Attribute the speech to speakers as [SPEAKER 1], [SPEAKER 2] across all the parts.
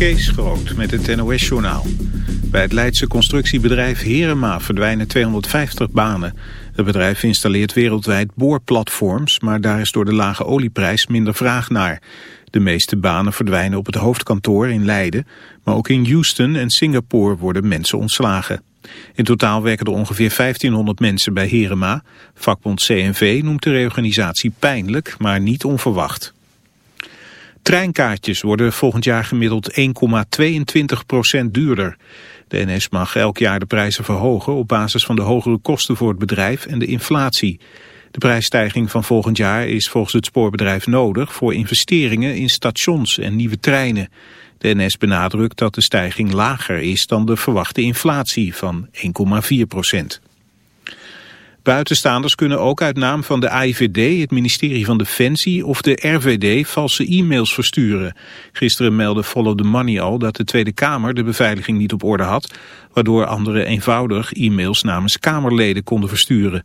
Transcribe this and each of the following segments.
[SPEAKER 1] Kees Groot met het NOS-journaal. Bij het Leidse constructiebedrijf Herema verdwijnen 250 banen. Het bedrijf installeert wereldwijd boorplatforms... maar daar is door de lage olieprijs minder vraag naar. De meeste banen verdwijnen op het hoofdkantoor in Leiden... maar ook in Houston en Singapore worden mensen ontslagen. In totaal werken er ongeveer 1500 mensen bij Herema. Vakbond CNV noemt de reorganisatie pijnlijk, maar niet onverwacht. Treinkaartjes worden volgend jaar gemiddeld 1,22% duurder. De NS mag elk jaar de prijzen verhogen op basis van de hogere kosten voor het bedrijf en de inflatie. De prijsstijging van volgend jaar is volgens het spoorbedrijf nodig voor investeringen in stations en nieuwe treinen. De NS benadrukt dat de stijging lager is dan de verwachte inflatie van 1,4 procent. Buitenstaanders kunnen ook uit naam van de AIVD, het ministerie van Defensie of de RVD valse e-mails versturen. Gisteren meldde Follow the Money al dat de Tweede Kamer de beveiliging niet op orde had, waardoor anderen eenvoudig e-mails namens Kamerleden konden versturen.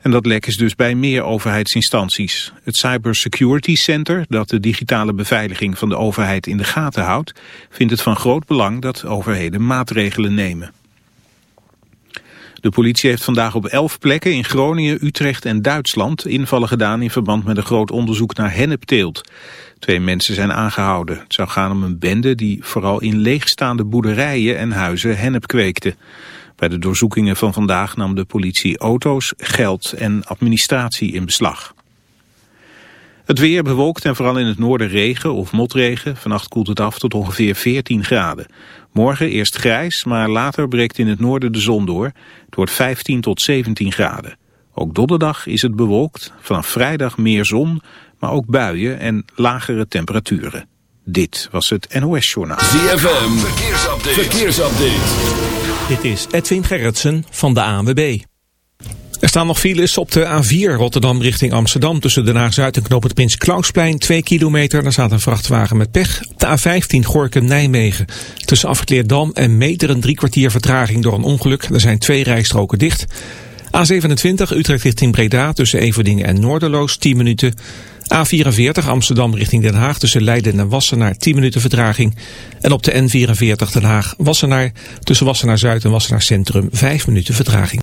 [SPEAKER 1] En dat lek is dus bij meer overheidsinstanties. Het Cybersecurity Center, dat de digitale beveiliging van de overheid in de gaten houdt, vindt het van groot belang dat overheden maatregelen nemen. De politie heeft vandaag op elf plekken in Groningen, Utrecht en Duitsland invallen gedaan in verband met een groot onderzoek naar hennepteelt. Twee mensen zijn aangehouden. Het zou gaan om een bende die vooral in leegstaande boerderijen en huizen hennep kweekte. Bij de doorzoekingen van vandaag nam de politie auto's, geld en administratie in beslag. Het weer bewolkt en vooral in het noorden regen of motregen. Vannacht koelt het af tot ongeveer 14 graden. Morgen eerst grijs, maar later breekt in het noorden de zon door. Het wordt 15 tot 17 graden. Ook donderdag is het bewolkt. Vanaf vrijdag meer zon, maar ook buien en lagere temperaturen. Dit was het NOS Journaal.
[SPEAKER 2] ZFM, verkeersupdate. verkeersupdate.
[SPEAKER 3] Dit is Edwin Gerritsen van de ANWB. Er staan nog files op de A4 Rotterdam richting Amsterdam tussen Den Haag-Zuid en Knoop het Prins Klausplein 2 kilometer. Daar staat een vrachtwagen met pech. Op de A15 Gorkum-Nijmegen tussen Afgekleerdam en Meteren drie kwartier vertraging door een ongeluk. Er zijn twee rijstroken dicht. A27 Utrecht richting Breda tussen Everdingen en Noorderloos 10 minuten. A44 Amsterdam richting Den Haag tussen Leiden en Wassenaar 10 minuten vertraging. En op de N44 Den Haag Wassenaar tussen Wassenaar Zuid en Wassenaar Centrum 5 minuten vertraging.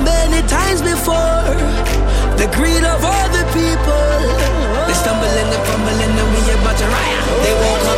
[SPEAKER 4] many times before. The greed of all the people. They stumbling and fumbling and we about to riot. They
[SPEAKER 5] won't come.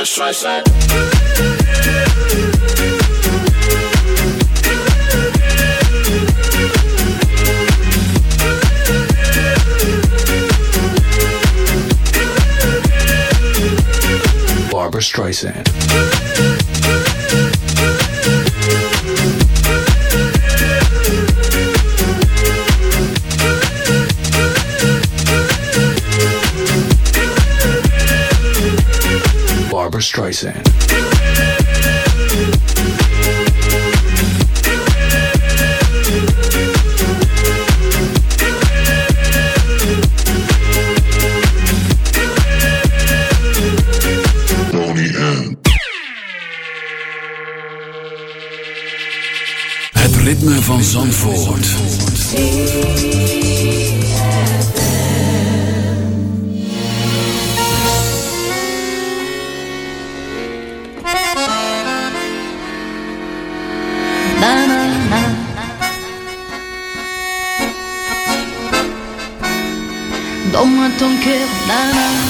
[SPEAKER 5] Let's try. Barbara Streisand.
[SPEAKER 6] Barbara
[SPEAKER 2] Het ritme van Zandvoort.
[SPEAKER 7] ton cœur, nana.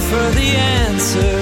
[SPEAKER 8] for the answer.